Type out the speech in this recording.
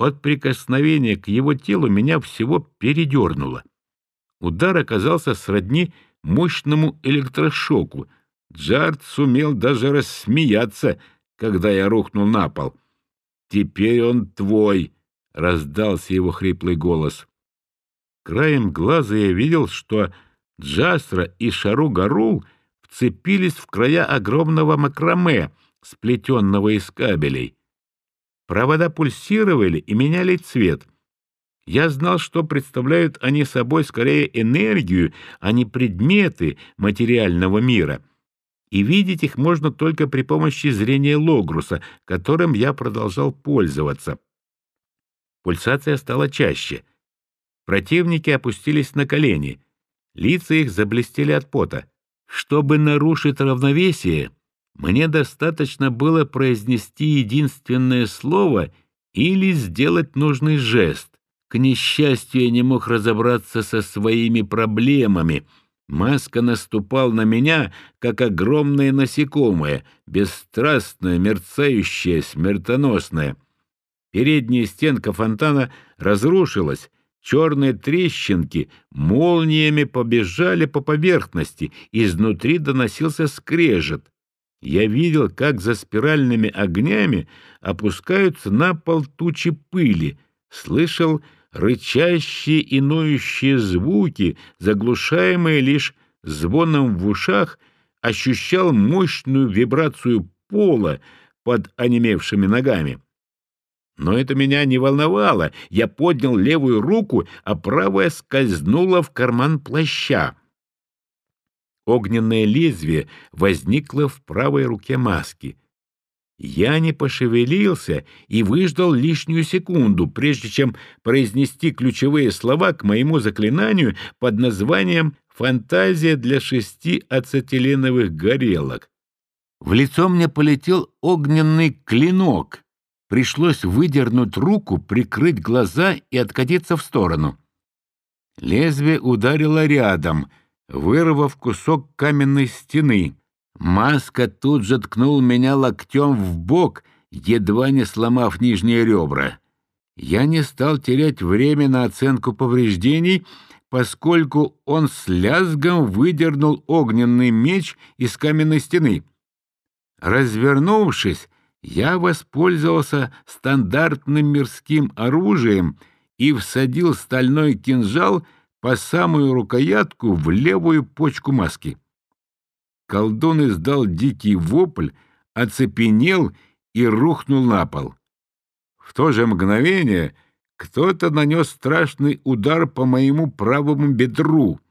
От прикосновения к его телу меня всего передернуло. Удар оказался сродни мощному электрошоку. Джард сумел даже рассмеяться, когда я рухнул на пол. «Теперь он твой!» — раздался его хриплый голос. Краем глаза я видел, что Джасра и Шару-Гарул вцепились в края огромного макраме, сплетенного из кабелей. Провода пульсировали и меняли цвет. Я знал, что представляют они собой скорее энергию, а не предметы материального мира. И видеть их можно только при помощи зрения Логруса, которым я продолжал пользоваться. Пульсация стала чаще. Противники опустились на колени. Лица их заблестели от пота. Чтобы нарушить равновесие, мне достаточно было произнести единственное слово или сделать нужный жест. К несчастью, я не мог разобраться со своими проблемами. Маска наступал на меня, как огромное насекомое, бесстрастное, мерцающее, смертоносное. Передняя стенка фонтана разрушилась, черные трещинки молниями побежали по поверхности, изнутри доносился скрежет. Я видел, как за спиральными огнями опускаются на пол тучи пыли, слышал рычащие и ноющие звуки, заглушаемые лишь звоном в ушах, ощущал мощную вибрацию пола под онемевшими ногами. Но это меня не волновало. Я поднял левую руку, а правая скользнула в карман плаща. Огненное лезвие возникло в правой руке маски. Я не пошевелился и выждал лишнюю секунду, прежде чем произнести ключевые слова к моему заклинанию под названием «Фантазия для шести ацетиленовых горелок». В лицо мне полетел огненный клинок. Пришлось выдернуть руку, прикрыть глаза и откатиться в сторону. Лезвие ударило рядом, вырвав кусок каменной стены. Маска тут же ткнул меня локтем в бок, едва не сломав нижние ребра. Я не стал терять время на оценку повреждений, поскольку он с лязгом выдернул огненный меч из каменной стены. Развернувшись, я воспользовался стандартным мирским оружием и всадил стальной кинжал по самую рукоятку в левую почку маски. Колдун издал дикий вопль, оцепенел и рухнул на пол. В то же мгновение кто-то нанес страшный удар по моему правому бедру —